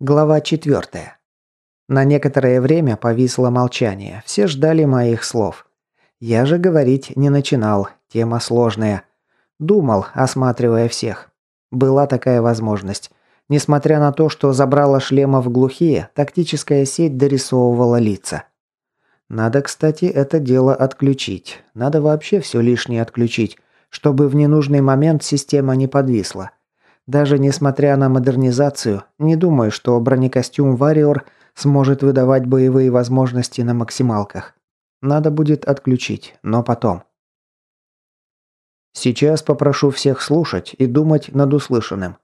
Глава 4. На некоторое время повисло молчание. Все ждали моих слов. Я же говорить не начинал. Тема сложная. Думал, осматривая всех. Была такая возможность. Несмотря на то, что забрала шлемов глухие, тактическая сеть дорисовывала лица. Надо, кстати, это дело отключить. Надо вообще все лишнее отключить, чтобы в ненужный момент система не подвисла. Даже несмотря на модернизацию, не думаю, что бронекостюм Warrior сможет выдавать боевые возможности на максималках. Надо будет отключить, но потом. Сейчас попрошу всех слушать и думать над услышанным.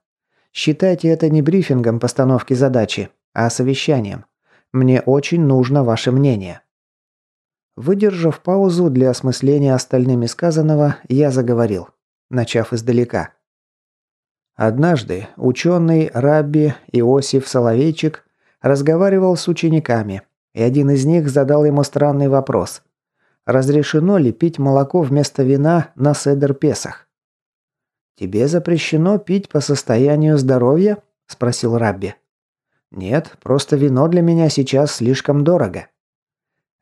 Считайте это не брифингом постановки задачи, а совещанием. Мне очень нужно ваше мнение. Выдержав паузу для осмысления остальными сказанного, я заговорил, начав издалека. Однажды ученый Рабби Иосиф Соловейчик разговаривал с учениками, и один из них задал ему странный вопрос. Разрешено ли пить молоко вместо вина на Седер Песах? «Тебе запрещено пить по состоянию здоровья?» – спросил Рабби. «Нет, просто вино для меня сейчас слишком дорого».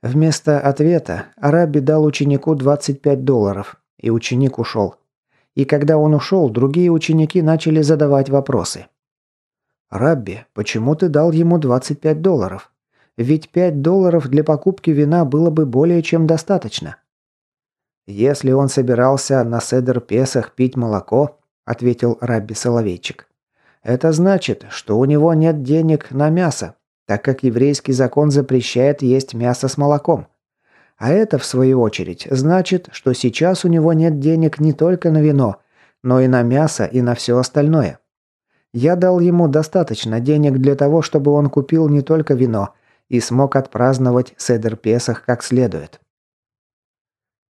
Вместо ответа Рабби дал ученику 25 долларов, и ученик ушел. И когда он ушел, другие ученики начали задавать вопросы. «Рабби, почему ты дал ему 25 долларов? Ведь 5 долларов для покупки вина было бы более чем достаточно». «Если он собирался на Седер Песах пить молоко», – ответил Рабби Соловейчик, – «это значит, что у него нет денег на мясо, так как еврейский закон запрещает есть мясо с молоком. А это, в свою очередь, значит, что сейчас у него нет денег не только на вино, но и на мясо и на все остальное. Я дал ему достаточно денег для того, чтобы он купил не только вино и смог отпраздновать Седер Песах как следует.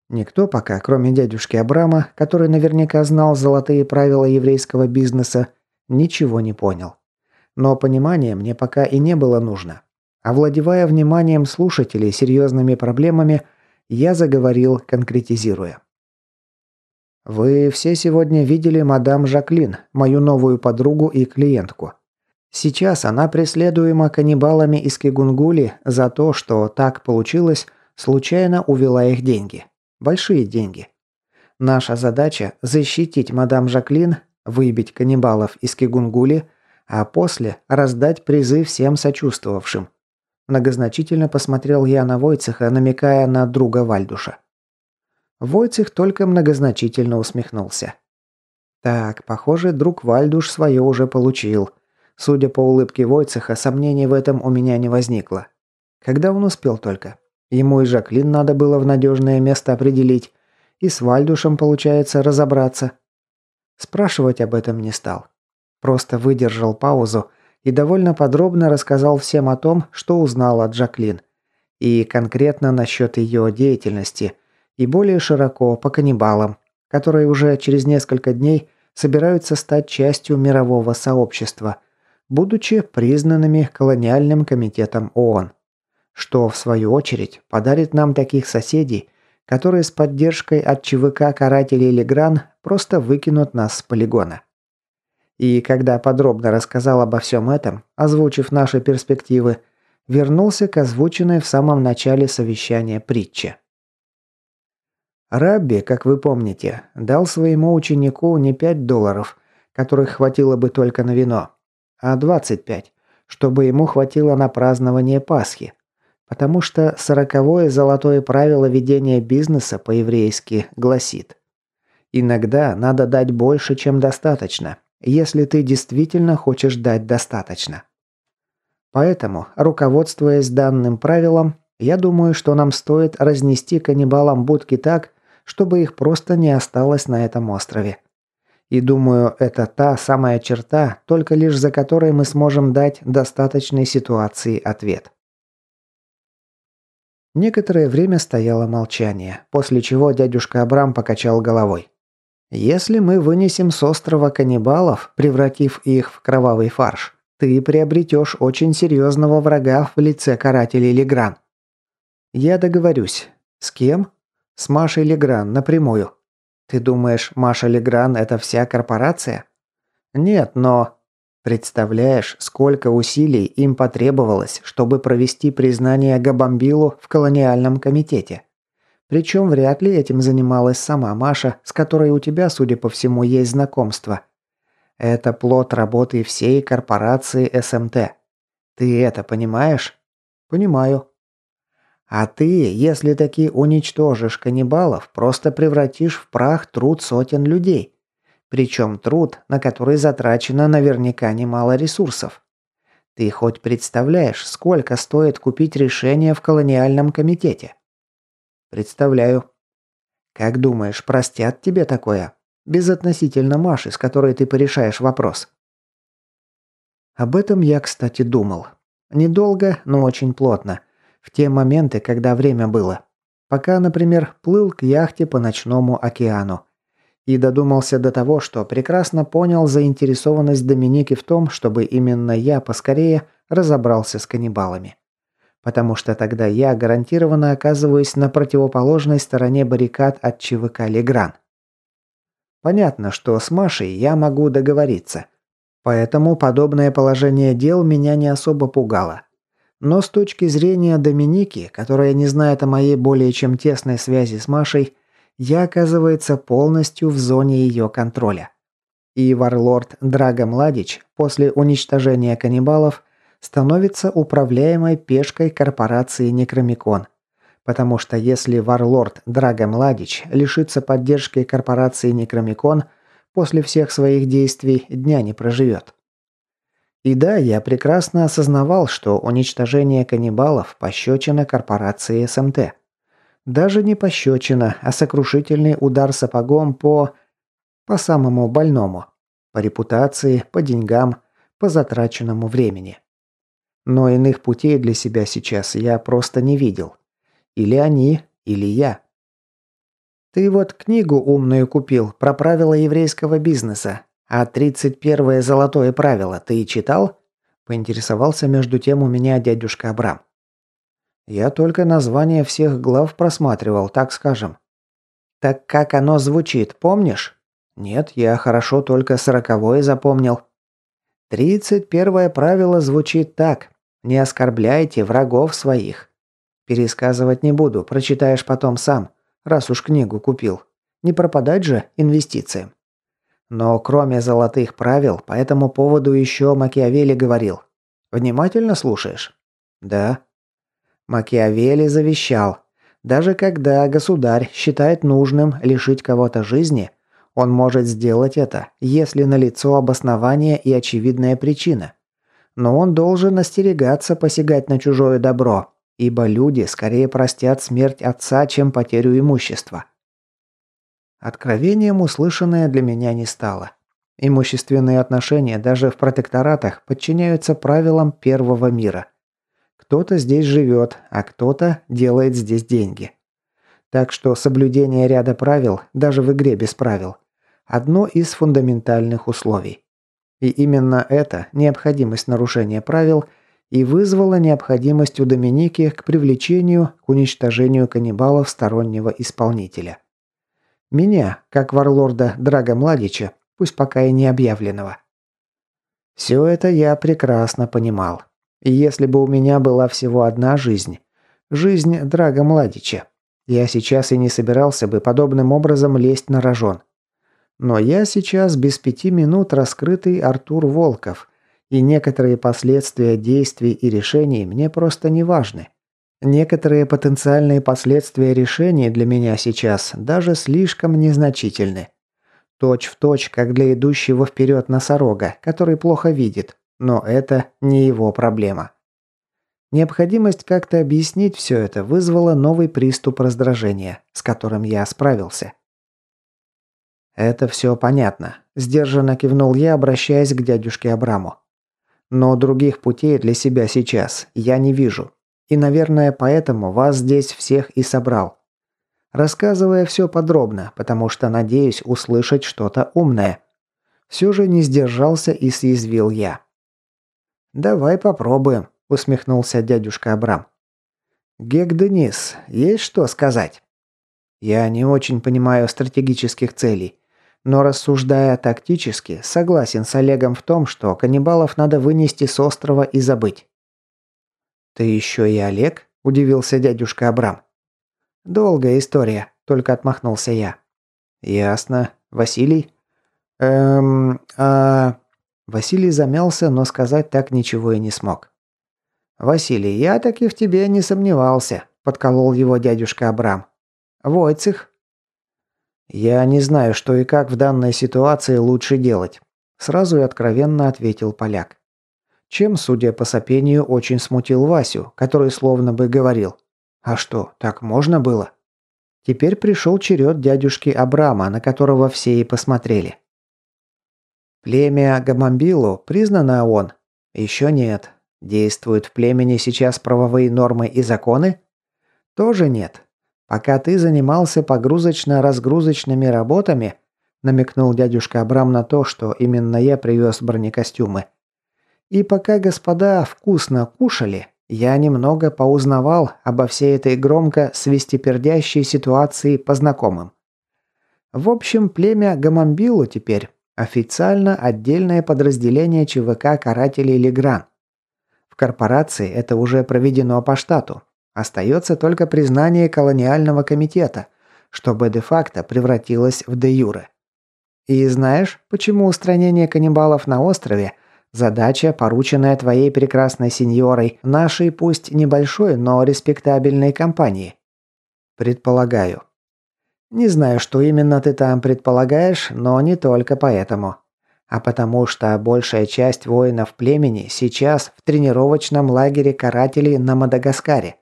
Никто пока, кроме дядюшки Абрама, который наверняка знал золотые правила еврейского бизнеса, ничего не понял. Но понимания мне пока и не было нужно. Овладевая вниманием слушателей серьезными проблемами, я заговорил, конкретизируя. «Вы все сегодня видели мадам Жаклин, мою новую подругу и клиентку. Сейчас она преследуема каннибалами из Кигунгули за то, что так получилось, случайно увела их деньги. Большие деньги. Наша задача – защитить мадам Жаклин, выбить каннибалов из Кигунгули, а после раздать призы всем сочувствовавшим. Многозначительно посмотрел я на Войцеха, намекая на друга Вальдуша. Войцех только многозначительно усмехнулся. Так, похоже, друг Вальдуш свое уже получил. Судя по улыбке Войцеха, сомнений в этом у меня не возникло. Когда он успел только? Ему и Жаклин надо было в надежное место определить. И с Вальдушем, получается, разобраться. Спрашивать об этом не стал. Просто выдержал паузу, и довольно подробно рассказал всем о том, что узнал от Жаклин. И конкретно насчет ее деятельности, и более широко по каннибалам, которые уже через несколько дней собираются стать частью мирового сообщества, будучи признанными колониальным комитетом ООН. Что, в свою очередь, подарит нам таких соседей, которые с поддержкой от ЧВК карателей Легран просто выкинут нас с полигона. И когда подробно рассказал обо всем этом, озвучив наши перспективы, вернулся к озвученной в самом начале совещания притче. Рабби, как вы помните, дал своему ученику не 5 долларов, которых хватило бы только на вино, а 25, чтобы ему хватило на празднование Пасхи. Потому что сороковое золотое правило ведения бизнеса по-еврейски гласит «Иногда надо дать больше, чем достаточно, если ты действительно хочешь дать достаточно. Поэтому, руководствуясь данным правилом, я думаю, что нам стоит разнести каннибалам будки так, чтобы их просто не осталось на этом острове. И думаю, это та самая черта, только лишь за которой мы сможем дать достаточной ситуации ответ. Некоторое время стояло молчание, после чего дядюшка Абрам покачал головой. Если мы вынесем с острова каннибалов, превратив их в кровавый фарш, ты приобретешь очень серьезного врага в лице карателей Легран. Я договорюсь. С кем? С Машей Легран напрямую. Ты думаешь, Маша Легран – это вся корпорация? Нет, но... Представляешь, сколько усилий им потребовалось, чтобы провести признание Габамбилу в колониальном комитете. Причем вряд ли этим занималась сама Маша, с которой у тебя, судя по всему, есть знакомство. Это плод работы всей корпорации СМТ. Ты это понимаешь? Понимаю. А ты, если таки уничтожишь каннибалов, просто превратишь в прах труд сотен людей. Причем труд, на который затрачено наверняка немало ресурсов. Ты хоть представляешь, сколько стоит купить решение в колониальном комитете? Представляю. Как думаешь, простят тебе такое? Безотносительно Маши, с которой ты порешаешь вопрос. Об этом я, кстати, думал. Недолго, но очень плотно. В те моменты, когда время было. Пока, например, плыл к яхте по ночному океану. И додумался до того, что прекрасно понял заинтересованность Доминики в том, чтобы именно я поскорее разобрался с каннибалами. Потому что тогда я гарантированно оказываюсь на противоположной стороне баррикад от ЧВК «Легран». Понятно, что с Машей я могу договориться. Поэтому подобное положение дел меня не особо пугало. Но с точки зрения Доминики, которая не знает о моей более чем тесной связи с Машей, я, оказывается, полностью в зоне ее контроля. И варлорд Драго Младич после уничтожения каннибалов становится управляемой пешкой корпорации Некромикон. Потому что если варлорд Драго Младич лишится поддержки корпорации Некромикон, после всех своих действий дня не проживет. И да, я прекрасно осознавал, что уничтожение каннибалов – пощечина корпорации СМТ. Даже не пощечина, а сокрушительный удар сапогом по... по самому больному. По репутации, по деньгам, по затраченному времени. Но иных путей для себя сейчас я просто не видел. Или они, или я. Ты вот книгу умную купил про правила еврейского бизнеса. А 31-е золотое правило ты читал? Поинтересовался между тем у меня дядюшка Абрам. Я только название всех глав просматривал, так скажем. Так как оно звучит, помнишь? Нет, я хорошо только сороковое запомнил. Тридцать первое правило звучит так. Не оскорбляйте врагов своих. Пересказывать не буду, прочитаешь потом сам, раз уж книгу купил. Не пропадать же инвестициям. Но кроме золотых правил, по этому поводу еще Макиавелли говорил. Внимательно слушаешь? Да. Макиавелли завещал, даже когда государь считает нужным лишить кого-то жизни, он может сделать это, если налицо обоснование и очевидная причина. Но он должен остерегаться посягать на чужое добро, ибо люди скорее простят смерть отца, чем потерю имущества. Откровением услышанное для меня не стало. Имущественные отношения даже в протекторатах подчиняются правилам первого мира. Кто-то здесь живет, а кто-то делает здесь деньги. Так что соблюдение ряда правил, даже в игре без правил, одно из фундаментальных условий. И именно это, необходимость нарушения правил, и вызвала необходимость у Доминики к привлечению к уничтожению каннибалов стороннего исполнителя. Меня, как варлорда Драга Младича, пусть пока и не объявленного. Все это я прекрасно понимал. И если бы у меня была всего одна жизнь, жизнь Драга Младича, я сейчас и не собирался бы подобным образом лезть на рожон. Но я сейчас без пяти минут раскрытый Артур Волков, и некоторые последствия действий и решений мне просто не важны. Некоторые потенциальные последствия решений для меня сейчас даже слишком незначительны. Точь в точь, как для идущего вперед носорога, который плохо видит, но это не его проблема. Необходимость как-то объяснить все это вызвала новый приступ раздражения, с которым я справился. «Это все понятно», – сдержанно кивнул я, обращаясь к дядюшке Абраму. «Но других путей для себя сейчас я не вижу. И, наверное, поэтому вас здесь всех и собрал. Рассказывая все подробно, потому что надеюсь услышать что-то умное. Все же не сдержался и съязвил я. «Давай попробуем», – усмехнулся дядюшка Абрам. «Гек Денис, есть что сказать?» «Я не очень понимаю стратегических целей. Но рассуждая тактически, согласен с Олегом в том, что каннибалов надо вынести с острова и забыть. «Ты еще и Олег?» – удивился дядюшка Абрам. «Долгая история», – только отмахнулся я. «Ясно. Василий?» «Эм... а...» Василий замялся, но сказать так ничего и не смог. «Василий, я таки в тебе не сомневался», – подколол его дядюшка Абрам. «Войцех?» «Я не знаю, что и как в данной ситуации лучше делать», – сразу и откровенно ответил поляк. Чем, судя по сопению, очень смутил Васю, который словно бы говорил «А что, так можно было?» Теперь пришел черед дядюшки Абрама, на которого все и посмотрели. Племя Гамамбилу признано ООН? Еще нет. Действуют в племени сейчас правовые нормы и законы? Тоже нет. Пока ты занимался погрузочно-разгрузочными работами, намекнул дядюшка Абрам на то, что именно я привез бронекостюмы. И пока господа вкусно кушали, я немного поузнавал обо всей этой громко свистепердящей ситуации по знакомым. В общем, племя Гамамбилу теперь официально отдельное подразделение ЧВК карателей Легран. В корпорации это уже проведено по штату, Остается только признание колониального комитета, чтобы де-факто превратилось в де-юре. И знаешь, почему устранение каннибалов на острове – задача, порученная твоей прекрасной сеньорой, нашей пусть небольшой, но респектабельной компании? Предполагаю. Не знаю, что именно ты там предполагаешь, но не только поэтому. А потому что большая часть воинов племени сейчас в тренировочном лагере карателей на Мадагаскаре.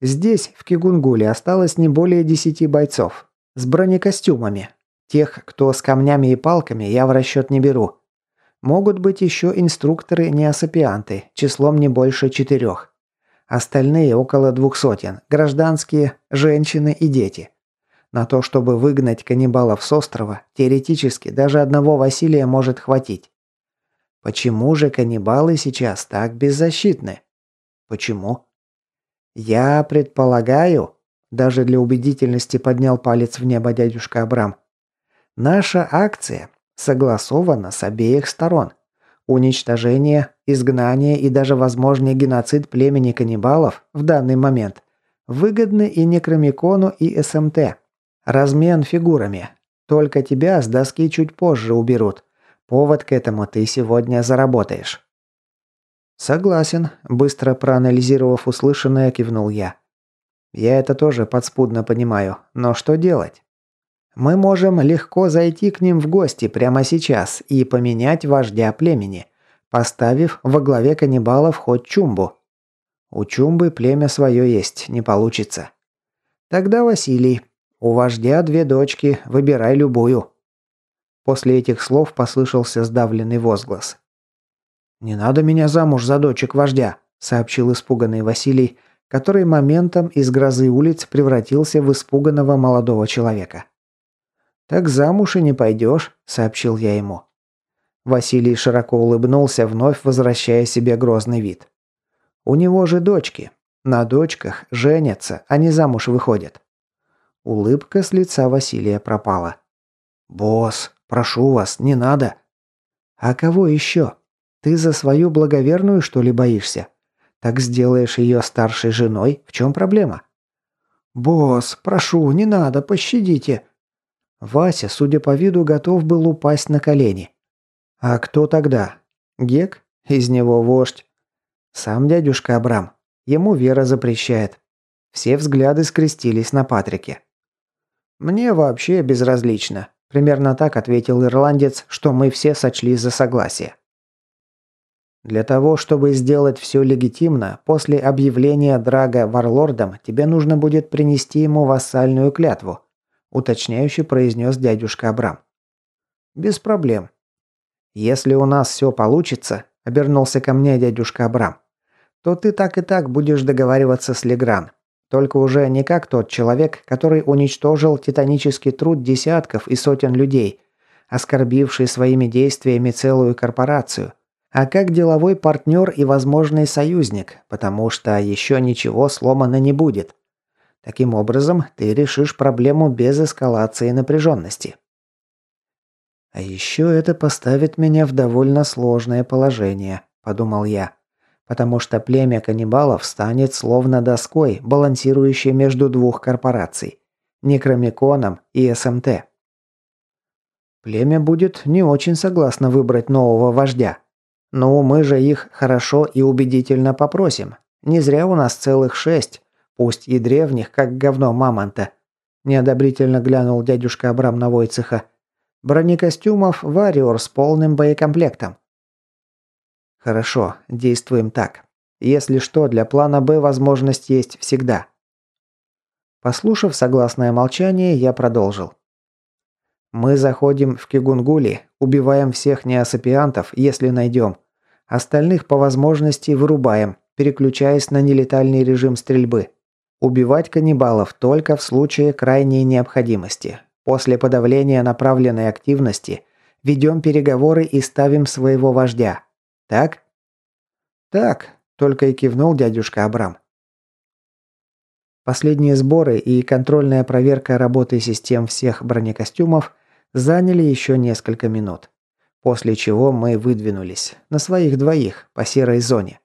Здесь, в Кигунгуле, осталось не более десяти бойцов. С бронекостюмами. Тех, кто с камнями и палками, я в расчет не беру. Могут быть еще инструкторы-неосапианты, числом не больше четырех. Остальные около двух сотен, гражданские, женщины и дети. На то, чтобы выгнать каннибалов с острова, теоретически даже одного Василия может хватить. Почему же каннибалы сейчас так беззащитны? Почему? «Я предполагаю...» Даже для убедительности поднял палец в небо дядюшка Абрам. «Наша акция согласована с обеих сторон. Уничтожение, изгнание и даже возможный геноцид племени каннибалов в данный момент выгодны и Некромикону, и СМТ. Размен фигурами. Только тебя с доски чуть позже уберут. Повод к этому ты сегодня заработаешь». «Согласен», – быстро проанализировав услышанное, кивнул я. «Я это тоже подспудно понимаю, но что делать?» «Мы можем легко зайти к ним в гости прямо сейчас и поменять вождя племени, поставив во главе каннибалов хоть Чумбу. У Чумбы племя свое есть, не получится. Тогда Василий. У вождя две дочки, выбирай любую». После этих слов послышался сдавленный возглас. «Не надо меня замуж за дочек вождя», – сообщил испуганный Василий, который моментом из грозы улиц превратился в испуганного молодого человека. «Так замуж и не пойдешь», – сообщил я ему. Василий широко улыбнулся, вновь возвращая себе грозный вид. «У него же дочки. На дочках женятся, а не замуж выходят». Улыбка с лица Василия пропала. «Босс, прошу вас, не надо». «А кого еще?» Ты за свою благоверную, что ли, боишься? Так сделаешь ее старшей женой, в чем проблема?» «Босс, прошу, не надо, пощадите!» Вася, судя по виду, готов был упасть на колени. «А кто тогда? Гек? Из него вождь. Сам дядюшка Абрам. Ему вера запрещает. Все взгляды скрестились на Патрике. «Мне вообще безразлично», – примерно так ответил ирландец, что мы все сочли за согласие. Для того, чтобы сделать все легитимно, после объявления Драга варлордом тебе нужно будет принести ему вассальную клятву», уточняюще произнес дядюшка Абрам. «Без проблем». «Если у нас все получится», – обернулся ко мне дядюшка Абрам, то ты так и так будешь договариваться с Легран. Только уже не как тот человек, который уничтожил титанический труд десятков и сотен людей, оскорбивший своими действиями целую корпорацию, а как деловой партнер и возможный союзник, потому что еще ничего сломано не будет. Таким образом, ты решишь проблему без эскалации напряженности. А еще это поставит меня в довольно сложное положение, подумал я. Потому что племя каннибалов станет словно доской, балансирующей между двух корпораций – Некромиконом и СМТ. Племя будет не очень согласно выбрать нового вождя. Но мы же их хорошо и убедительно попросим. Не зря у нас целых шесть, пусть и древних, как говно мамонта. Неодобрительно глянул дядюшка Абрам на Войцеха. Бронекостюмов «Вариор» с полным боекомплектом. Хорошо, действуем так. Если что, для плана «Б» возможность есть всегда. Послушав согласное молчание, я продолжил. Мы заходим в Кигунгули, убиваем всех неосапиантов, если найдем. Остальных по возможности вырубаем, переключаясь на нелетальный режим стрельбы. Убивать каннибалов только в случае крайней необходимости. После подавления направленной активности ведем переговоры и ставим своего вождя. Так? Так, только и кивнул дядюшка Абрам. Последние сборы и контрольная проверка работы систем всех бронекостюмов заняли еще несколько минут. После чего мы выдвинулись. На своих двоих, по серой зоне.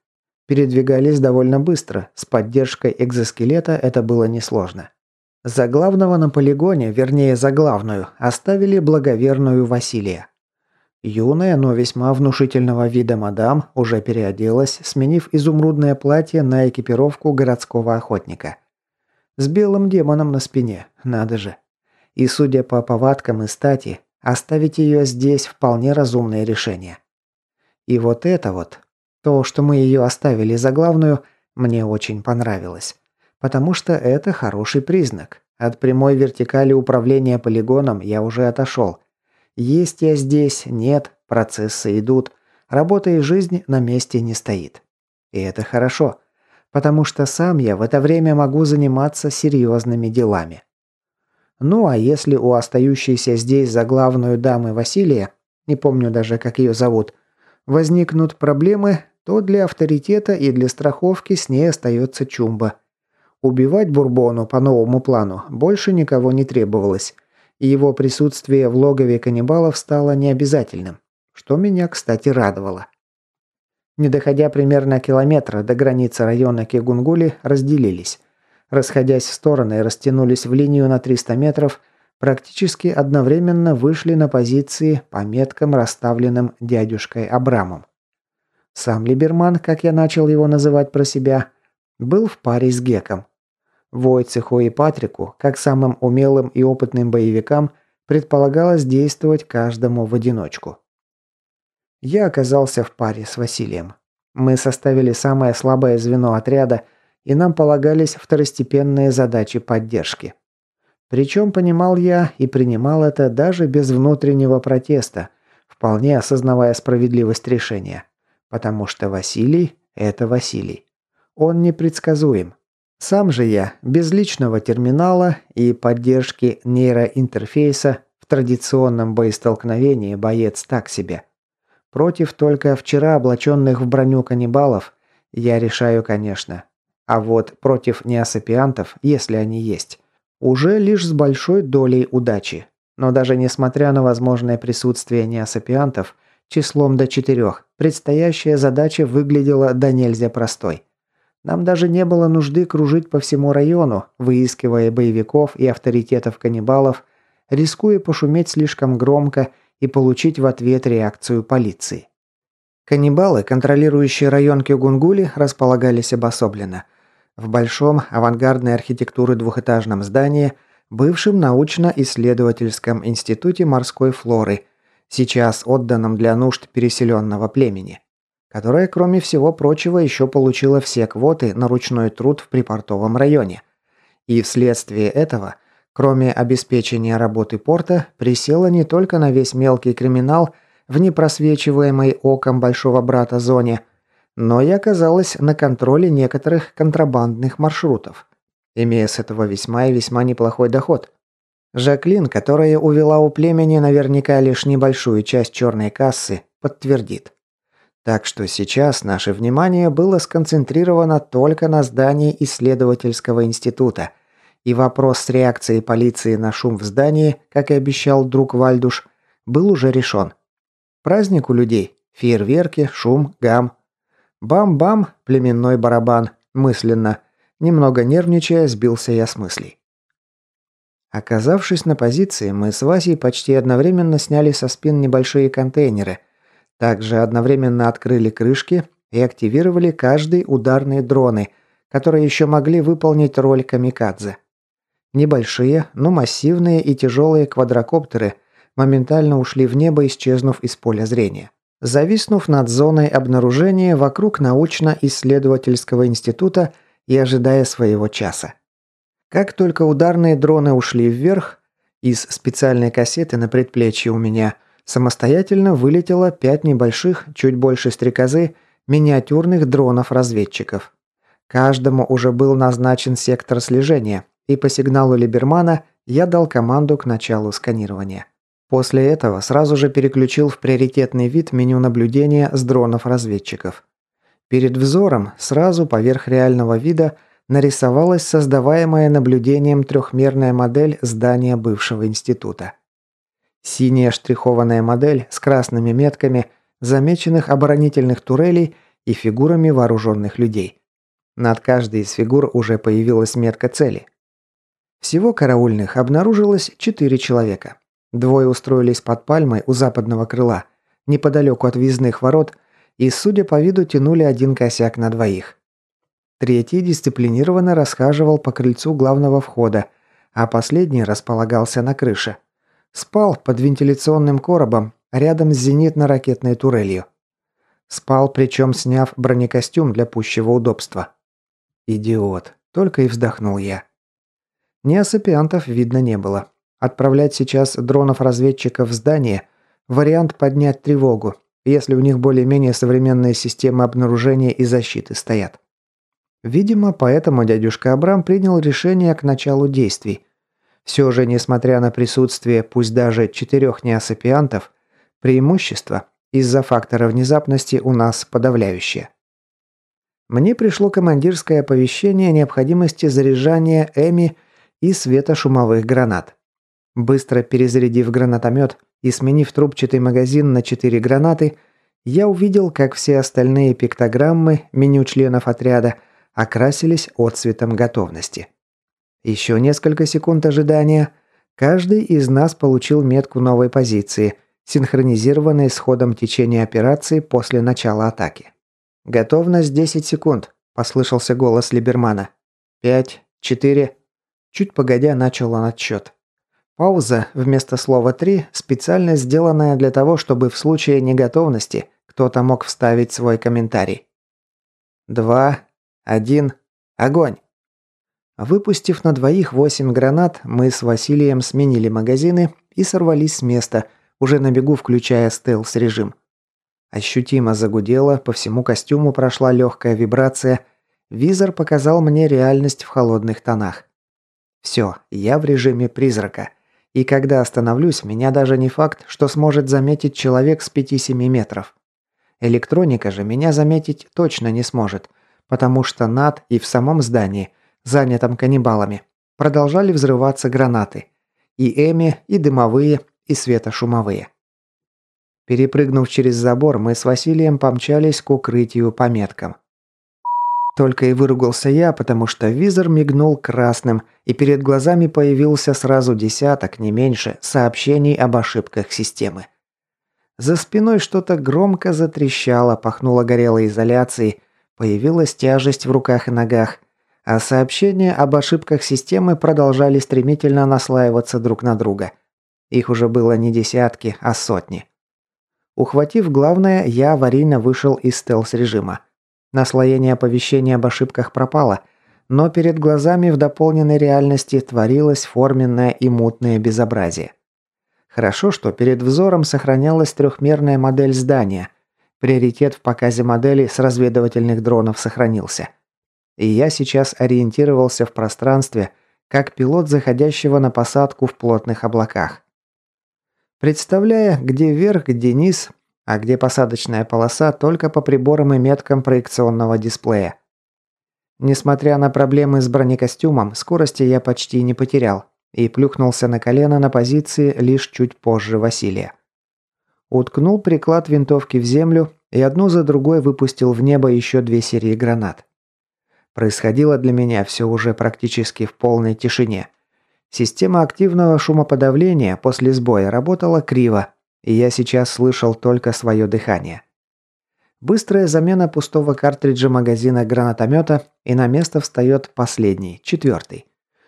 Передвигались довольно быстро, с поддержкой экзоскелета это было несложно. За главного на полигоне, вернее за главную, оставили благоверную Василия. Юная, но весьма внушительного вида мадам уже переоделась, сменив изумрудное платье на экипировку городского охотника. С белым демоном на спине, надо же. И судя по повадкам и стати, оставить ее здесь вполне разумное решение. И вот это вот, то, что мы ее оставили за главную, мне очень понравилось. Потому что это хороший признак. От прямой вертикали управления полигоном я уже отошел. Есть я здесь, нет, процессы идут. Работа и жизнь на месте не стоит. И это хорошо, потому что сам я в это время могу заниматься серьезными делами. Ну а если у остающейся здесь за главную дамы Василия, не помню даже как ее зовут, возникнут проблемы, то для авторитета и для страховки с ней остается чумба. Убивать Бурбону по новому плану больше никого не требовалось, и его присутствие в логове каннибалов стало необязательным, что меня, кстати, радовало. Не доходя примерно километра до границы района Кегунгули, разделились – расходясь в стороны, растянулись в линию на 300 метров, практически одновременно вышли на позиции по меткам, расставленным дядюшкой Абрамом. Сам Либерман, как я начал его называть про себя, был в паре с Геком. Войцеху и Патрику, как самым умелым и опытным боевикам, предполагалось действовать каждому в одиночку. Я оказался в паре с Василием. Мы составили самое слабое звено отряда и нам полагались второстепенные задачи поддержки. Причем понимал я и принимал это даже без внутреннего протеста, вполне осознавая справедливость решения. Потому что Василий – это Василий. Он непредсказуем. Сам же я без личного терминала и поддержки нейроинтерфейса в традиционном боестолкновении боец так себе. Против только вчера облаченных в броню каннибалов я решаю, конечно, а вот против неосапиантов, если они есть, уже лишь с большой долей удачи. Но даже несмотря на возможное присутствие неосапиантов, числом до четырех, предстоящая задача выглядела до нельзя простой. Нам даже не было нужды кружить по всему району, выискивая боевиков и авторитетов каннибалов, рискуя пошуметь слишком громко и получить в ответ реакцию полиции. Каннибалы, контролирующие район Кюгунгули, располагались обособленно в большом авангардной архитектуры двухэтажном здании, бывшем научно-исследовательском институте морской флоры, сейчас отданном для нужд переселенного племени, которое, кроме всего прочего, еще получило все квоты на ручной труд в припортовом районе. И вследствие этого, кроме обеспечения работы порта, присело не только на весь мелкий криминал в непросвечиваемой оком большого брата зоне – но и оказалась на контроле некоторых контрабандных маршрутов, имея с этого весьма и весьма неплохой доход. Жаклин, которая увела у племени наверняка лишь небольшую часть черной кассы, подтвердит. Так что сейчас наше внимание было сконцентрировано только на здании исследовательского института, и вопрос с реакцией полиции на шум в здании, как и обещал друг Вальдуш, был уже решен. Праздник у людей. Фейерверки, шум, гам. Бам-бам, племенной барабан. Мысленно. Немного нервничая, сбился я с мыслей. Оказавшись на позиции, мы с Васей почти одновременно сняли со спин небольшие контейнеры. Также одновременно открыли крышки и активировали каждый ударные дроны, которые еще могли выполнить роль камикадзе. Небольшие, но массивные и тяжелые квадрокоптеры моментально ушли в небо, исчезнув из поля зрения. Зависнув над зоной обнаружения вокруг научно-исследовательского института и ожидая своего часа. Как только ударные дроны ушли вверх, из специальной кассеты на предплечье у меня самостоятельно вылетело пять небольших, чуть больше стрекозы, миниатюрных дронов-разведчиков. Каждому уже был назначен сектор слежения, и по сигналу Либермана я дал команду к началу сканирования. После этого сразу же переключил в приоритетный вид меню наблюдения с дронов-разведчиков. Перед взором, сразу поверх реального вида, нарисовалась создаваемая наблюдением трехмерная модель здания бывшего института. Синяя штрихованная модель с красными метками замеченных оборонительных турелей и фигурами вооруженных людей. Над каждой из фигур уже появилась метка цели. Всего караульных обнаружилось четыре человека. Двое устроились под пальмой у западного крыла, неподалеку от въездных ворот, и, судя по виду, тянули один косяк на двоих. Третий дисциплинированно расхаживал по крыльцу главного входа, а последний располагался на крыше. Спал под вентиляционным коробом, рядом с зенитно-ракетной турелью. Спал, причем сняв бронекостюм для пущего удобства. «Идиот», — только и вздохнул я. Неосыпиантов видно не было. Отправлять сейчас дронов-разведчиков в здание – вариант поднять тревогу, если у них более-менее современные системы обнаружения и защиты стоят. Видимо, поэтому дядюшка Абрам принял решение к началу действий. Все же, несмотря на присутствие пусть даже четырех неосыпиантов, преимущество из-за фактора внезапности у нас подавляющее. Мне пришло командирское оповещение о необходимости заряжания Эми и светошумовых гранат. Быстро перезарядив гранатомет и сменив трубчатый магазин на 4 гранаты, я увидел, как все остальные пиктограммы, меню членов отряда, окрасились отцветом готовности. Еще несколько секунд ожидания. Каждый из нас получил метку новой позиции, синхронизированной с ходом течения операции после начала атаки. «Готовность 10 секунд», – послышался голос Либермана. «Пять, четыре, Чуть погодя начал он отсчет. Пауза вместо слова «три» специально сделанная для того, чтобы в случае неготовности кто-то мог вставить свой комментарий. Два, один, огонь! Выпустив на двоих восемь гранат, мы с Василием сменили магазины и сорвались с места, уже на бегу включая стелс-режим. Ощутимо загудело, по всему костюму прошла легкая вибрация. Визор показал мне реальность в холодных тонах. Все, я в режиме призрака. И когда остановлюсь, меня даже не факт, что сможет заметить человек с 5-7 метров. Электроника же меня заметить точно не сможет, потому что над и в самом здании, занятом каннибалами, продолжали взрываться гранаты. И эми, и дымовые, и светошумовые. Перепрыгнув через забор, мы с Василием помчались к укрытию по меткам. Только и выругался я, потому что визор мигнул красным, и перед глазами появился сразу десяток, не меньше, сообщений об ошибках системы. За спиной что-то громко затрещало, пахнуло горелой изоляцией, появилась тяжесть в руках и ногах, а сообщения об ошибках системы продолжали стремительно наслаиваться друг на друга. Их уже было не десятки, а сотни. Ухватив главное, я аварийно вышел из стелс-режима. Наслоение оповещения об ошибках пропало, но перед глазами в дополненной реальности творилось форменное и мутное безобразие. Хорошо, что перед взором сохранялась трехмерная модель здания. Приоритет в показе модели с разведывательных дронов сохранился. И я сейчас ориентировался в пространстве, как пилот заходящего на посадку в плотных облаках. Представляя, где вверх, где низ, а где посадочная полоса только по приборам и меткам проекционного дисплея. Несмотря на проблемы с бронекостюмом, скорости я почти не потерял и плюхнулся на колено на позиции лишь чуть позже Василия. Уткнул приклад винтовки в землю и одну за другой выпустил в небо еще две серии гранат. Происходило для меня все уже практически в полной тишине. Система активного шумоподавления после сбоя работала криво, и я сейчас слышал только свое дыхание. Быстрая замена пустого картриджа магазина гранатомета, и на место встает последний, четвертый.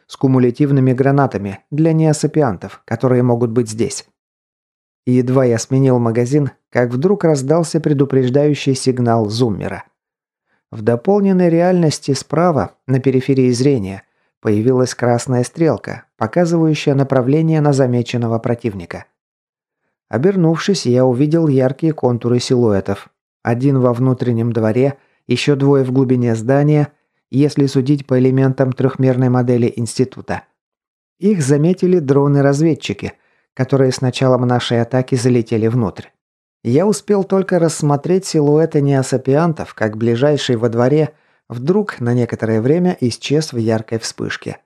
С кумулятивными гранатами для неосапиантов, которые могут быть здесь. Едва я сменил магазин, как вдруг раздался предупреждающий сигнал зуммера – в дополненной реальности справа, на периферии зрения, появилась красная стрелка, показывающая направление на замеченного противника. Обернувшись, я увидел яркие контуры силуэтов. Один во внутреннем дворе, еще двое в глубине здания, если судить по элементам трехмерной модели института. Их заметили дроны-разведчики, которые с началом нашей атаки залетели внутрь. Я успел только рассмотреть силуэты неосапиантов, как ближайший во дворе вдруг на некоторое время исчез в яркой вспышке.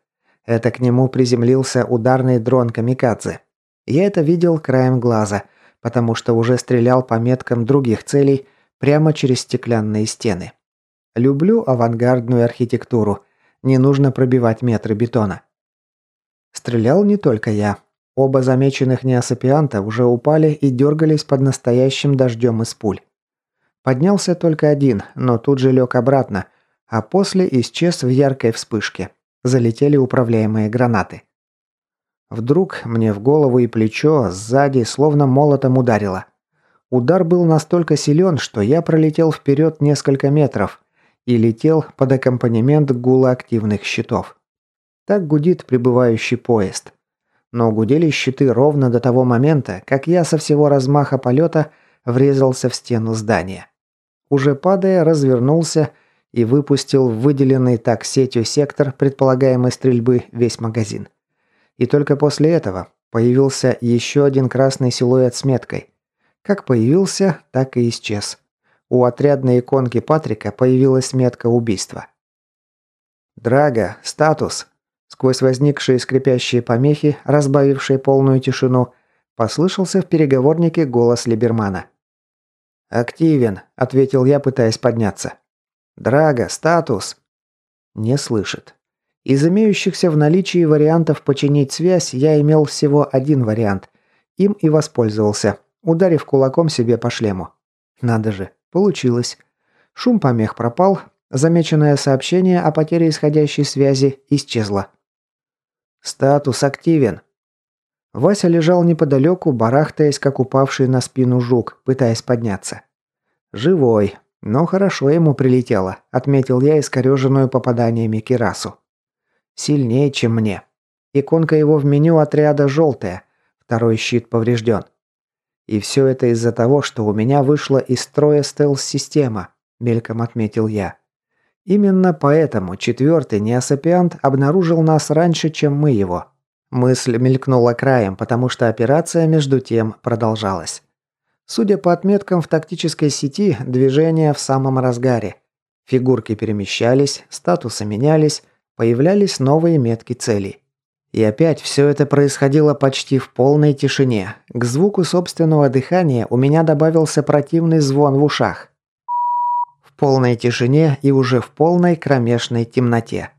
Это к нему приземлился ударный дрон Камикадзе. Я это видел краем глаза, потому что уже стрелял по меткам других целей прямо через стеклянные стены. Люблю авангардную архитектуру. Не нужно пробивать метры бетона. Стрелял не только я. Оба замеченных неосапианта уже упали и дергались под настоящим дождем из пуль. Поднялся только один, но тут же лег обратно, а после исчез в яркой вспышке. Залетели управляемые гранаты. Вдруг мне в голову и плечо сзади словно молотом ударило. Удар был настолько силен, что я пролетел вперед несколько метров и летел под аккомпанемент гула активных щитов. Так гудит прибывающий поезд но гудели щиты ровно до того момента, как я со всего размаха полета врезался в стену здания. Уже падая, развернулся и выпустил в выделенный так сетью сектор предполагаемой стрельбы весь магазин. И только после этого появился еще один красный силуэт с меткой. Как появился, так и исчез. У отрядной иконки Патрика появилась метка убийства. «Драга, статус», Сквозь возникшие скрипящие помехи, разбавившие полную тишину, послышался в переговорнике голос Либермана. «Активен», — ответил я, пытаясь подняться. «Драга, статус». Не слышит. Из имеющихся в наличии вариантов починить связь, я имел всего один вариант. Им и воспользовался, ударив кулаком себе по шлему. Надо же, получилось. Шум помех пропал, замеченное сообщение о потере исходящей связи исчезло. «Статус активен». Вася лежал неподалеку, барахтаясь, как упавший на спину жук, пытаясь подняться. «Живой, но хорошо ему прилетело», — отметил я искореженную попаданиями кирасу. «Сильнее, чем мне. Иконка его в меню отряда желтая, второй щит поврежден. И все это из-за того, что у меня вышла из строя стелс-система», — мельком отметил я. Именно поэтому четвертый неосапиант обнаружил нас раньше, чем мы его. Мысль мелькнула краем, потому что операция между тем продолжалась. Судя по отметкам в тактической сети, движение в самом разгаре. Фигурки перемещались, статусы менялись, появлялись новые метки целей. И опять все это происходило почти в полной тишине. К звуку собственного дыхания у меня добавился противный звон в ушах полной тишине и уже в полной кромешной темноте.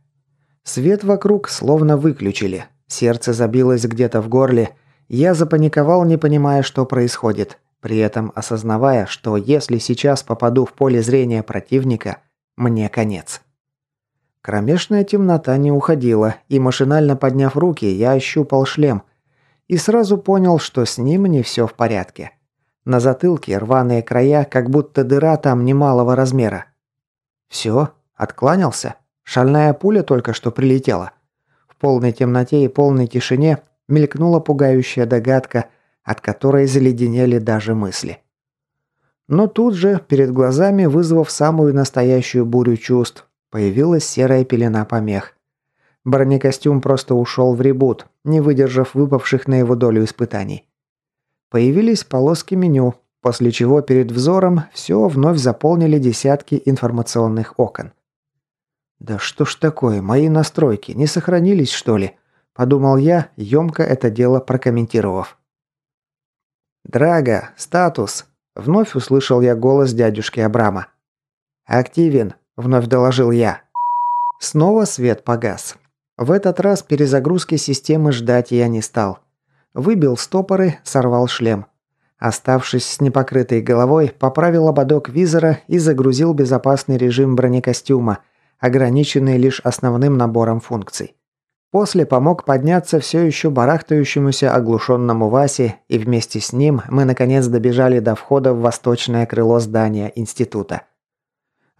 Свет вокруг словно выключили. Сердце забилось где-то в горле. Я запаниковал, не понимая, что происходит, при этом осознавая, что если сейчас попаду в поле зрения противника, мне конец. Кромешная темнота не уходила, и машинально подняв руки, я ощупал шлем. И сразу понял, что с ним не все в порядке. На затылке рваные края, как будто дыра там немалого размера. Все, откланялся. Шальная пуля только что прилетела. В полной темноте и полной тишине мелькнула пугающая догадка, от которой заледенели даже мысли. Но тут же, перед глазами, вызвав самую настоящую бурю чувств, появилась серая пелена помех. Бронекостюм просто ушел в ребут, не выдержав выпавших на его долю испытаний. Появились полоски меню, после чего перед взором все вновь заполнили десятки информационных окон. «Да что ж такое, мои настройки не сохранились, что ли?» – подумал я, емко это дело прокомментировав. «Драга, статус!» – вновь услышал я голос дядюшки Абрама. «Активен», – вновь доложил я. Снова свет погас. В этот раз перезагрузки системы ждать я не стал. Выбил стопоры, сорвал шлем. Оставшись с непокрытой головой, поправил ободок визора и загрузил безопасный режим бронекостюма, ограниченный лишь основным набором функций. После помог подняться все еще барахтающемуся оглушенному Васе, и вместе с ним мы наконец добежали до входа в восточное крыло здания института.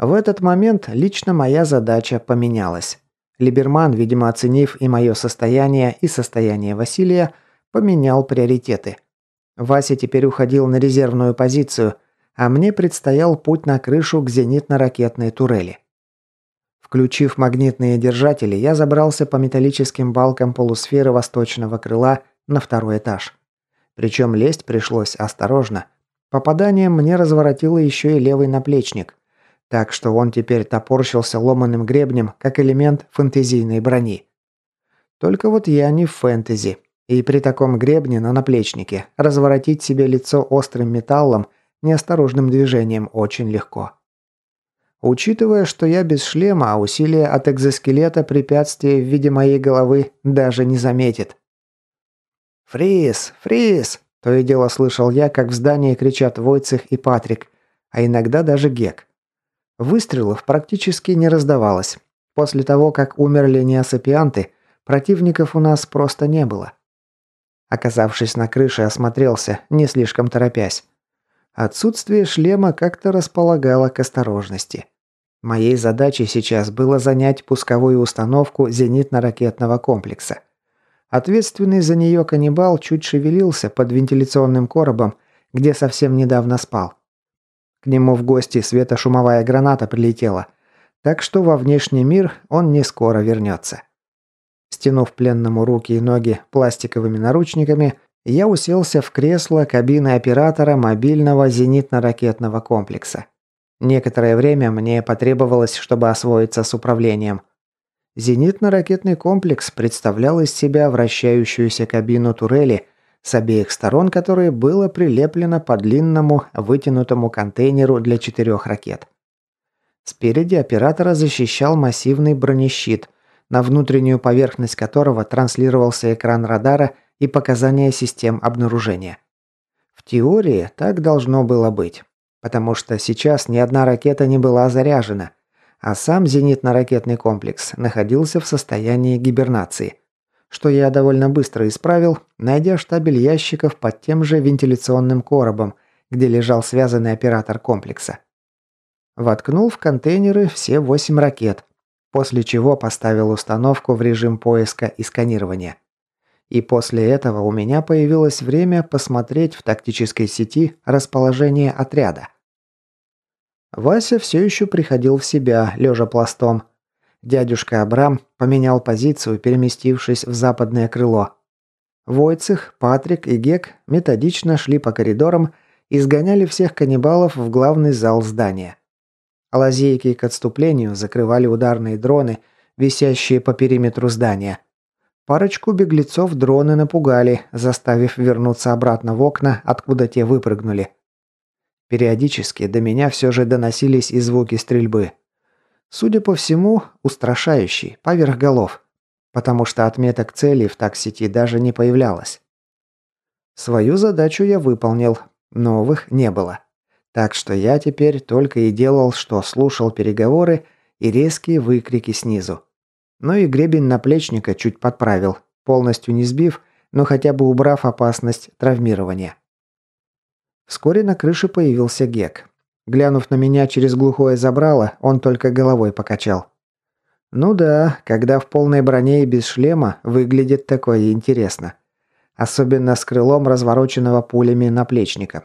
В этот момент лично моя задача поменялась. Либерман, видимо оценив и мое состояние, и состояние Василия, поменял приоритеты – Вася теперь уходил на резервную позицию, а мне предстоял путь на крышу к зенитно-ракетной турели. Включив магнитные держатели, я забрался по металлическим балкам полусферы восточного крыла на второй этаж. Причем лезть пришлось осторожно. Попаданием мне разворотило еще и левый наплечник, так что он теперь топорщился ломаным гребнем, как элемент фэнтезийной брони. Только вот я не в фэнтези. И при таком гребне на наплечнике разворотить себе лицо острым металлом неосторожным движением очень легко. Учитывая, что я без шлема, а усилие от экзоскелета препятствия в виде моей головы даже не заметит. «Фриз! Фриз!» – то и дело слышал я, как в здании кричат Войцех и Патрик, а иногда даже Гек. Выстрелов практически не раздавалось. После того, как умерли неосапианты, противников у нас просто не было. Оказавшись на крыше, осмотрелся, не слишком торопясь. Отсутствие шлема как-то располагало к осторожности. Моей задачей сейчас было занять пусковую установку зенитно-ракетного комплекса. Ответственный за нее каннибал чуть шевелился под вентиляционным коробом, где совсем недавно спал. К нему в гости светошумовая граната прилетела, так что во внешний мир он не скоро вернется. Стянув пленному руки и ноги пластиковыми наручниками, я уселся в кресло кабины оператора мобильного зенитно-ракетного комплекса. Некоторое время мне потребовалось, чтобы освоиться с управлением. Зенитно-ракетный комплекс представлял из себя вращающуюся кабину турели, с обеих сторон которой было прилеплено по длинному вытянутому контейнеру для четырех ракет. Спереди оператора защищал массивный бронещит – на внутреннюю поверхность которого транслировался экран радара и показания систем обнаружения. В теории так должно было быть, потому что сейчас ни одна ракета не была заряжена, а сам зенитно-ракетный комплекс находился в состоянии гибернации, что я довольно быстро исправил, найдя штабель ящиков под тем же вентиляционным коробом, где лежал связанный оператор комплекса. Воткнул в контейнеры все восемь ракет, после чего поставил установку в режим поиска и сканирования. И после этого у меня появилось время посмотреть в тактической сети расположение отряда. Вася все еще приходил в себя, лежа пластом. Дядюшка Абрам поменял позицию, переместившись в западное крыло. Войцех, Патрик и Гек методично шли по коридорам и сгоняли всех каннибалов в главный зал здания. Лазейки к отступлению закрывали ударные дроны, висящие по периметру здания. Парочку беглецов дроны напугали, заставив вернуться обратно в окна, откуда те выпрыгнули. Периодически до меня все же доносились и звуки стрельбы. Судя по всему, устрашающий, поверх голов, потому что отметок целей в таксити даже не появлялось. Свою задачу я выполнил, новых не было. Так что я теперь только и делал, что слушал переговоры и резкие выкрики снизу. Ну и гребень наплечника чуть подправил, полностью не сбив, но хотя бы убрав опасность травмирования. Вскоре на крыше появился Гек. Глянув на меня через глухое забрало, он только головой покачал. Ну да, когда в полной броне и без шлема, выглядит такое интересно. Особенно с крылом развороченного пулями наплечника.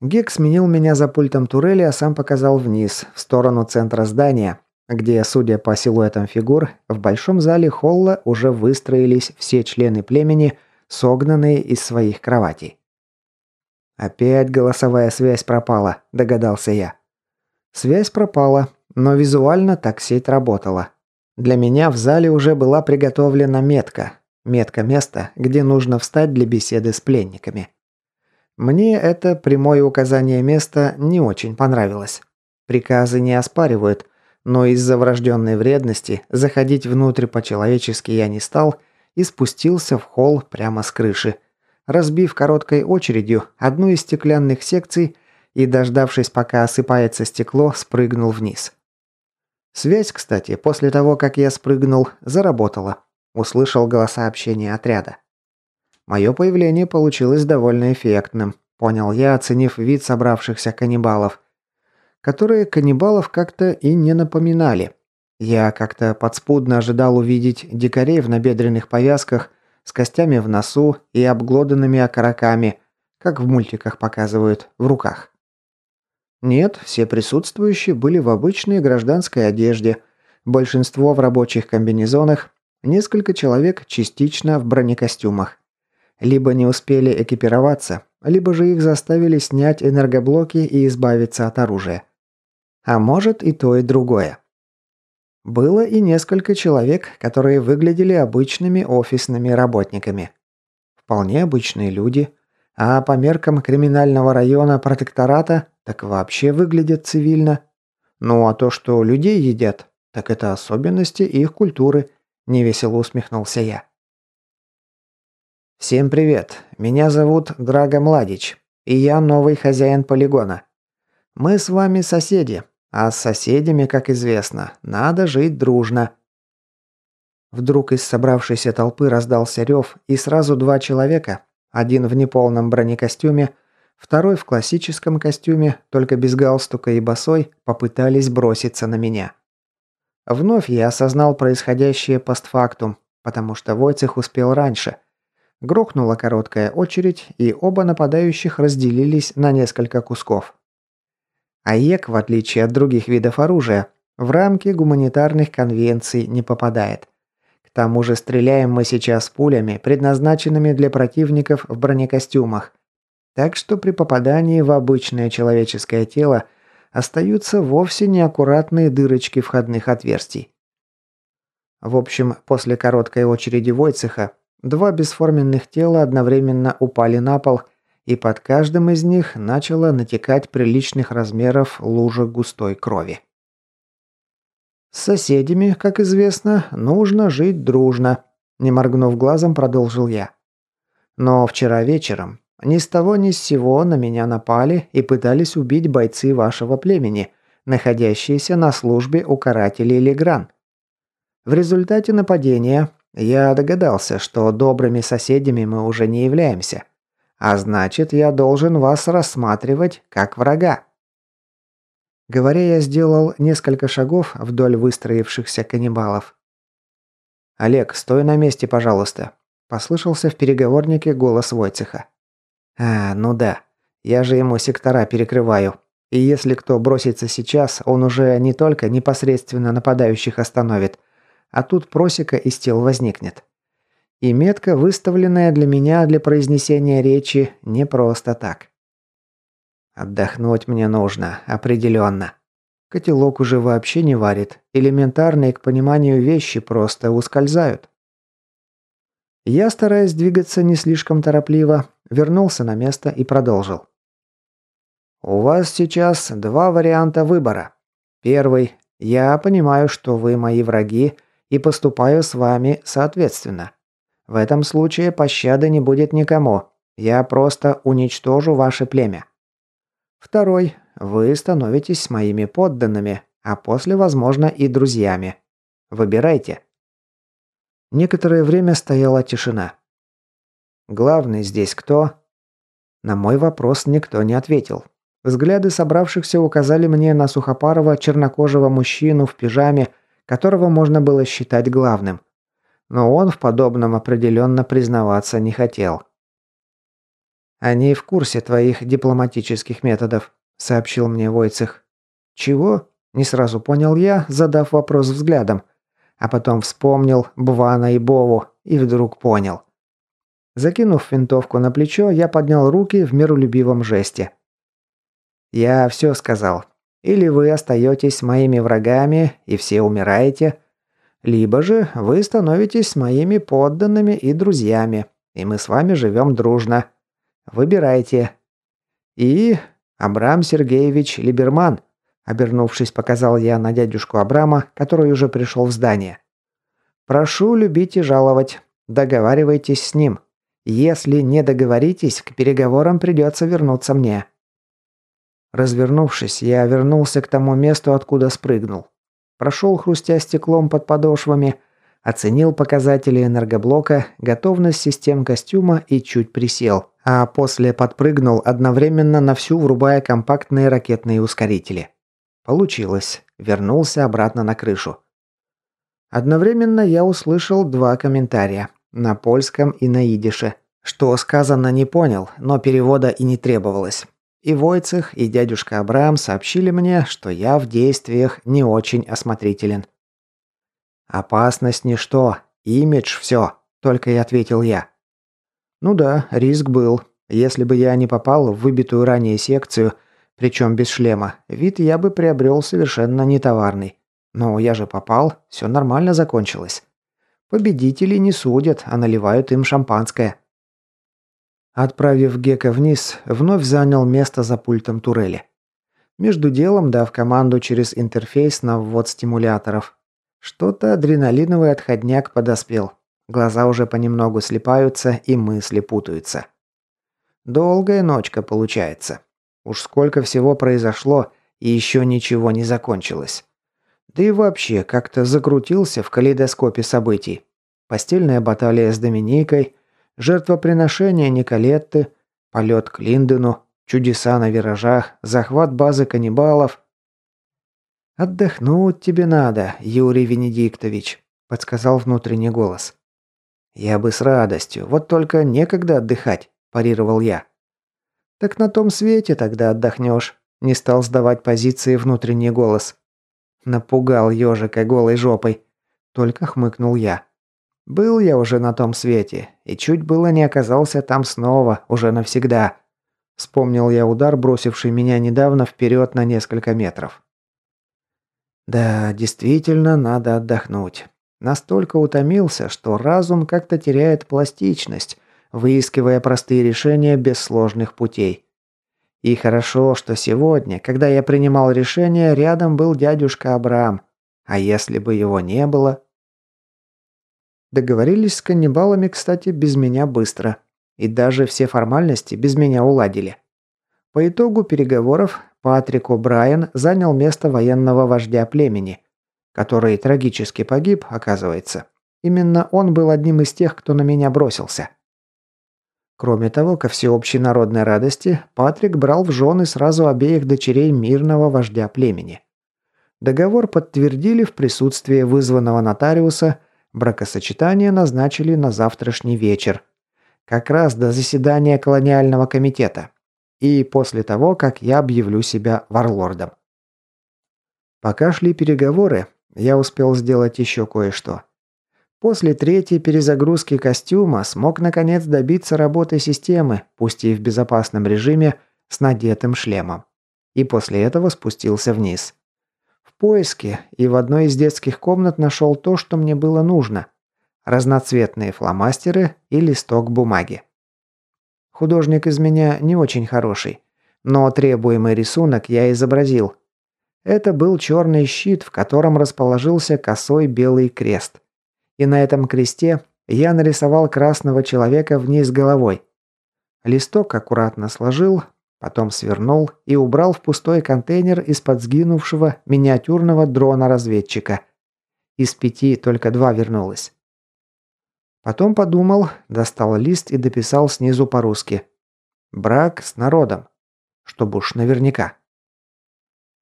Гек сменил меня за пультом турели, а сам показал вниз, в сторону центра здания, где, судя по силуэтам фигур, в большом зале холла уже выстроились все члены племени, согнанные из своих кроватей. «Опять голосовая связь пропала», – догадался я. Связь пропала, но визуально так сеть работала. Для меня в зале уже была приготовлена метка. Метка места, где нужно встать для беседы с пленниками. Мне это прямое указание места не очень понравилось. Приказы не оспаривают, но из-за врожденной вредности заходить внутрь по-человечески я не стал и спустился в холл прямо с крыши, разбив короткой очередью одну из стеклянных секций и, дождавшись, пока осыпается стекло, спрыгнул вниз. Связь, кстати, после того, как я спрыгнул, заработала. Услышал голоса общения отряда. Мое появление получилось довольно эффектным, понял я, оценив вид собравшихся каннибалов, которые каннибалов как-то и не напоминали. Я как-то подспудно ожидал увидеть дикарей в набедренных повязках с костями в носу и обглоданными окороками, как в мультиках показывают, в руках. Нет, все присутствующие были в обычной гражданской одежде, большинство в рабочих комбинезонах, несколько человек частично в бронекостюмах. Либо не успели экипироваться, либо же их заставили снять энергоблоки и избавиться от оружия. А может и то, и другое. Было и несколько человек, которые выглядели обычными офисными работниками. Вполне обычные люди, а по меркам криминального района протектората так вообще выглядят цивильно. Ну а то, что людей едят, так это особенности их культуры, невесело усмехнулся я. Всем привет. Меня зовут Драго Младич, и я новый хозяин полигона. Мы с вами соседи, а с соседями, как известно, надо жить дружно. Вдруг из собравшейся толпы раздался рев, и сразу два человека, один в неполном бронекостюме, Второй в классическом костюме, только без галстука и босой, попытались броситься на меня. Вновь я осознал происходящее постфактум, потому что Войцех успел раньше. Грохнула короткая очередь, и оба нападающих разделились на несколько кусков. АЕК, в отличие от других видов оружия, в рамки гуманитарных конвенций не попадает. К тому же стреляем мы сейчас пулями, предназначенными для противников в бронекостюмах, так что при попадании в обычное человеческое тело остаются вовсе неаккуратные дырочки входных отверстий. В общем, после короткой очереди Войцеха, два бесформенных тела одновременно упали на пол, и под каждым из них начала натекать приличных размеров лужа густой крови. С соседями, как известно, нужно жить дружно, не моргнув глазом, продолжил я. Но вчера вечером ни с того ни с сего на меня напали и пытались убить бойцы вашего племени, находящиеся на службе у карателей Легран. В результате нападения я догадался, что добрыми соседями мы уже не являемся. А значит, я должен вас рассматривать как врага. Говоря, я сделал несколько шагов вдоль выстроившихся каннибалов. «Олег, стой на месте, пожалуйста», – послышался в переговорнике голос Войцеха. А, ну да. Я же ему сектора перекрываю. И если кто бросится сейчас, он уже не только непосредственно нападающих остановит, а тут просека из тел возникнет. И метка, выставленная для меня для произнесения речи, не просто так. Отдохнуть мне нужно, определенно. Котелок уже вообще не варит. Элементарные к пониманию вещи просто ускользают. Я, стараясь двигаться не слишком торопливо, вернулся на место и продолжил. «У вас сейчас два варианта выбора. Первый. Я понимаю, что вы мои враги и поступаю с вами соответственно. В этом случае пощады не будет никому. Я просто уничтожу ваше племя. Второй. Вы становитесь моими подданными, а после, возможно, и друзьями. Выбирайте. Некоторое время стояла тишина. «Главный здесь кто?» На мой вопрос никто не ответил. Взгляды собравшихся указали мне на сухопарого чернокожего мужчину в пижаме, которого можно было считать главным. Но он в подобном определенно признаваться не хотел. «Они в курсе твоих дипломатических методов», — сообщил мне Войцех. «Чего?» – не сразу понял я, задав вопрос взглядом а потом вспомнил Бвана и Бову и вдруг понял. Закинув винтовку на плечо, я поднял руки в миролюбивом жесте. «Я все сказал. Или вы остаетесь моими врагами и все умираете, либо же вы становитесь моими подданными и друзьями, и мы с вами живем дружно. Выбирайте. И Абрам Сергеевич Либерман, обернувшись, показал я на дядюшку Абрама, который уже пришел в здание. Прошу любить и жаловать. Договаривайтесь с ним. Если не договоритесь, к переговорам придется вернуться мне. Развернувшись, я вернулся к тому месту, откуда спрыгнул. Прошел, хрустя стеклом под подошвами, оценил показатели энергоблока, готовность систем костюма и чуть присел, а после подпрыгнул одновременно на всю, врубая компактные ракетные ускорители. Получилось. Вернулся обратно на крышу. Одновременно я услышал два комментария. На польском и на идише. Что сказано не понял, но перевода и не требовалось. И Войцех, и дядюшка Абрам сообщили мне, что я в действиях не очень осмотрителен. «Опасность ничто, имидж все», – только и ответил я. Ну да, риск был. Если бы я не попал в выбитую ранее секцию, причем без шлема, вид я бы приобрел совершенно нетоварный. Но я же попал, все нормально закончилось. Победители не судят, а наливают им шампанское. Отправив Гека вниз, вновь занял место за пультом турели. Между делом дав команду через интерфейс на ввод стимуляторов. Что-то адреналиновый отходняк подоспел. Глаза уже понемногу слепаются и мысли путаются. Долгая ночка получается. Уж сколько всего произошло, и еще ничего не закончилось. Да и вообще, как-то закрутился в калейдоскопе событий. Постельная баталия с Доминикой, жертвоприношение Николетты, полет к Линдену, чудеса на виражах, захват базы каннибалов. «Отдохнуть тебе надо, Юрий Венедиктович», – подсказал внутренний голос. «Я бы с радостью, вот только некогда отдыхать», – парировал я. «Так на том свете тогда отдохнешь», – не стал сдавать позиции внутренний голос. Напугал ежика голой жопой. Только хмыкнул я. Был я уже на том свете, и чуть было не оказался там снова, уже навсегда. Вспомнил я удар, бросивший меня недавно вперед на несколько метров. Да, действительно, надо отдохнуть. Настолько утомился, что разум как-то теряет пластичность, выискивая простые решения без сложных путей. И хорошо, что сегодня, когда я принимал решение, рядом был дядюшка Абрам. А если бы его не было... Договорились с каннибалами, кстати, без меня быстро. И даже все формальности без меня уладили. По итогу переговоров Патрик О'Брайен занял место военного вождя племени, который трагически погиб, оказывается. Именно он был одним из тех, кто на меня бросился. Кроме того, ко всеобщей народной радости, Патрик брал в жены сразу обеих дочерей мирного вождя племени. Договор подтвердили в присутствии вызванного нотариуса, бракосочетание назначили на завтрашний вечер. Как раз до заседания колониального комитета. И после того, как я объявлю себя варлордом. Пока шли переговоры, я успел сделать еще кое-что. После третьей перезагрузки костюма смог наконец добиться работы системы, пусть и в безопасном режиме, с надетым шлемом. И после этого спустился вниз. Поиске и в одной из детских комнат нашел то, что мне было нужно. Разноцветные фломастеры и листок бумаги. Художник из меня не очень хороший, но требуемый рисунок я изобразил. Это был черный щит, в котором расположился косой белый крест – и на этом кресте я нарисовал красного человека вниз головой. Листок аккуратно сложил, потом свернул и убрал в пустой контейнер из-под сгинувшего миниатюрного дрона-разведчика. Из пяти только два вернулось. Потом подумал, достал лист и дописал снизу по-русски. «Брак с народом». Чтобы уж наверняка.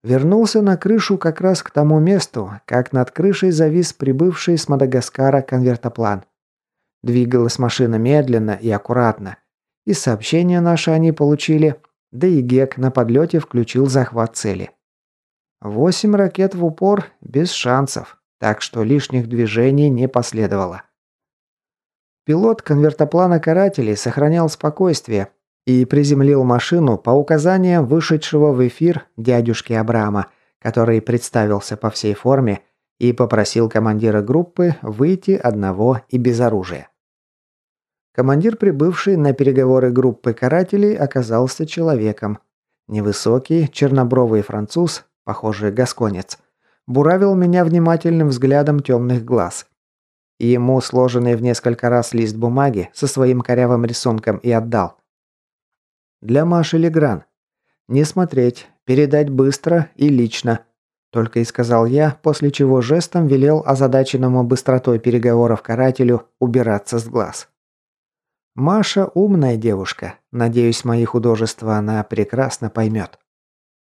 Вернулся на крышу как раз к тому месту, как над крышей завис прибывший с Мадагаскара конвертоплан. Двигалась машина медленно и аккуратно. И сообщение наше они получили, да и Гек на подлете включил захват цели. Восемь ракет в упор, без шансов, так что лишних движений не последовало. Пилот конвертоплана карателей сохранял спокойствие, и приземлил машину по указаниям вышедшего в эфир дядюшки Абрама, который представился по всей форме и попросил командира группы выйти одного и без оружия. Командир, прибывший на переговоры группы карателей, оказался человеком, Невысокий, чернобровый француз, похожий гасконец, буравил меня внимательным взглядом темных глаз. И ему сложенный в несколько раз лист бумаги со своим корявым рисунком и отдал. Для Маши Легран. Не смотреть, передать быстро и лично. Только и сказал я, после чего жестом велел озадаченному быстротой переговоров карателю убираться с глаз. Маша умная девушка. Надеюсь, мои художества она прекрасно поймет.